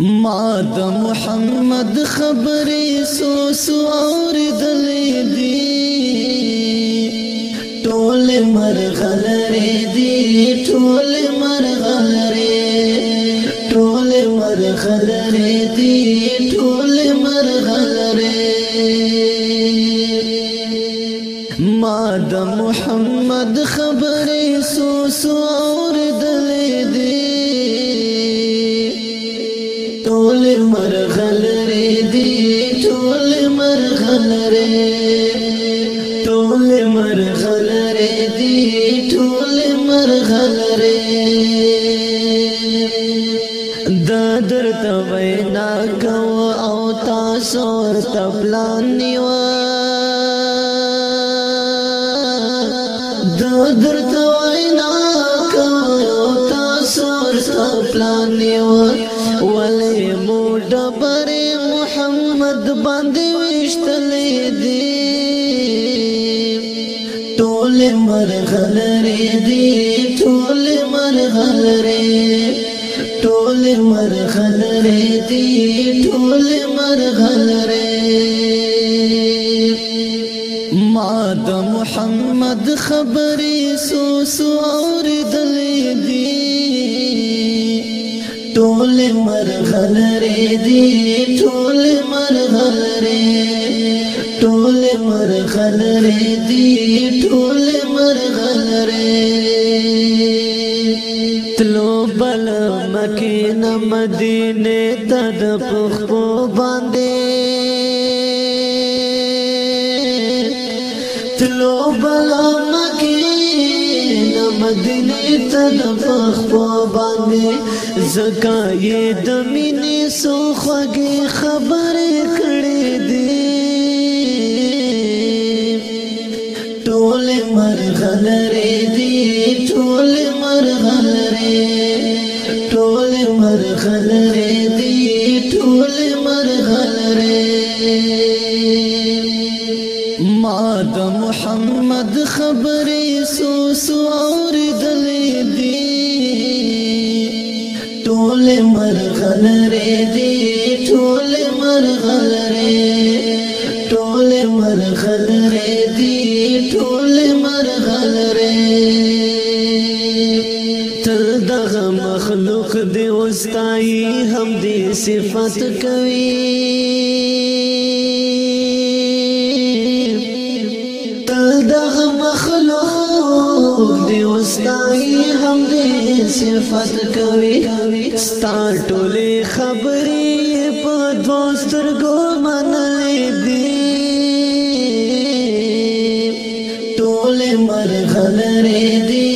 ما د محمد خبرې سو سوار دلې دي ټول مرغلرې دي ټول مرغلرې ټول مرغلرې دي ټول مرغلرې ما د محمد خبرې سو سوار دلې دي مرغلره ټول مرغلره دی ټول مرغلره دا درته وینا کو او تاسو ورته پلان نیو دا درته وینا کو او تاسو ورته پلان نیو محمد باندې وشتلې دي ټول مرغلرې دي ټول مرغلرې ټول مرغلرې دي ټول مرغلرې ما د محمد خبرې سو سو اوریدل ټول مرغلرې دی ټول مرغلرې ټول مرغلرې دی ټول مرغلرې تلو بل مکه نه مدینه تد پخو باندې تلو بل مکه مدینه ته د پخوا باندې زکایې د مینې سو خوږې خبرې کړې دي ټول مرغلرې دي ټول مرغلرې ټول مرغلرې دي ټول مرغلرې د محمد خبرې سو سو اوریدلې دي ټول مرغلرې دي ټول مرغلرې ټول مرغلرې دي ټول مرغلرې تر دغه مخلوق دی وستای هم دې صفات کوي دغه مخلوق دی واستای هم دې صفات کوي ستا ټولې خبرې په دوستر ګو منلې دي ټولې مرغلرې دي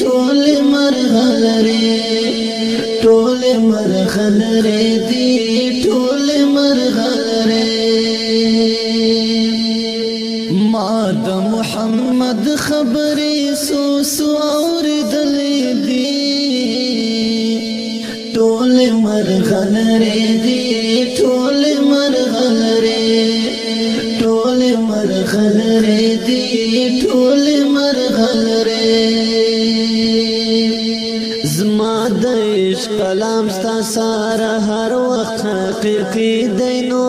ټولې مرغلرې ټولې مرغلرې دي ما د محمد خبرې سو سو اوردلې دي ټول مرغلرې دي ټول مرغلرې ټول مرغلرې دي ټول مرغلرې زما د عشق کلام ستا سره هر وخت حقیقي دینو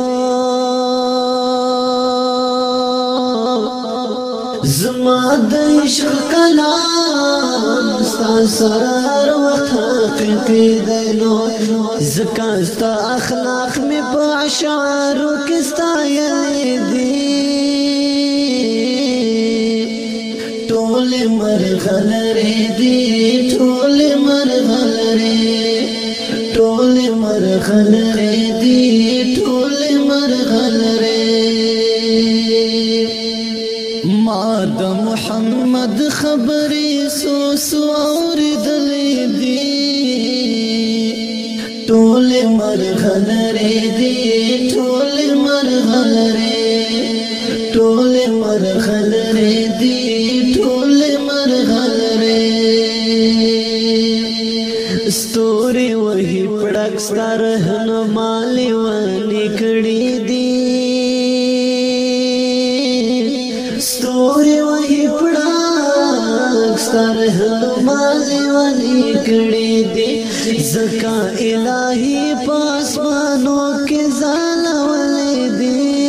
زما د عشق کلام ستا سرار وخت حقیقی دلو زکا ستا اخلاق می په اشعارو کې ستا دی ټول مرغلری دی ټول مرغلری ټول مرغلری محمد خبرې سو سو اوریدلې دي ټول مرغلرې دي ټول مرغلرې ټول مرغلرې دي ټول مرغلرې ستوري وهي پړک ستاره رهنمالي ونی کړې دي ستوري سره مازی ولی کړي دي زکا الہی پاسمانو کې زال ولې دي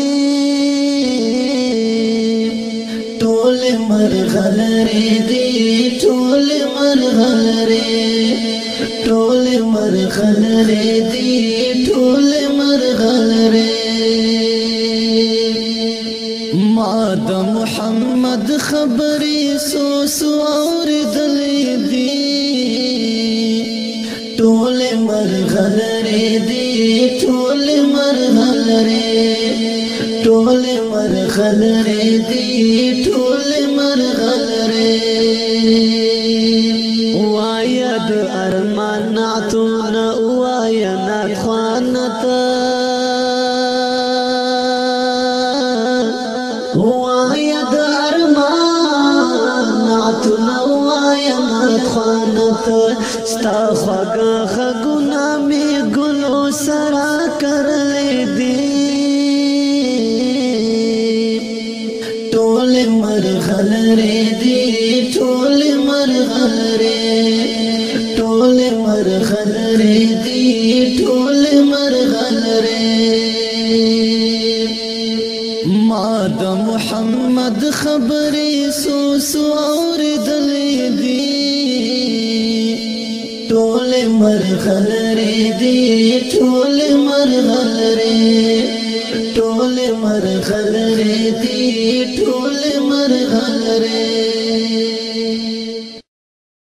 ټول مرغلره دي ټول مرغلره ټول مرغلره دي ټول مرغلره محمد خبرې سو سو اوردلې دي ټول مرغلرې دي ټول مرغلرې ټول مرغلرې دي ټول مرغلرې وایا د ارمان نعتونه وایا مات خوانت ستا خواګه خګونه می ګلو سرا کرلې دی ټول مرغل رې دی ټول مرغل رې ټول مرغل رې دی ټول مرغل رې ما د محمد محمد خبرې سو سو اور دلې دی ټول مرغل رې دی ټول مرغل رې ټول مرغل رې دی ټول مرغل رې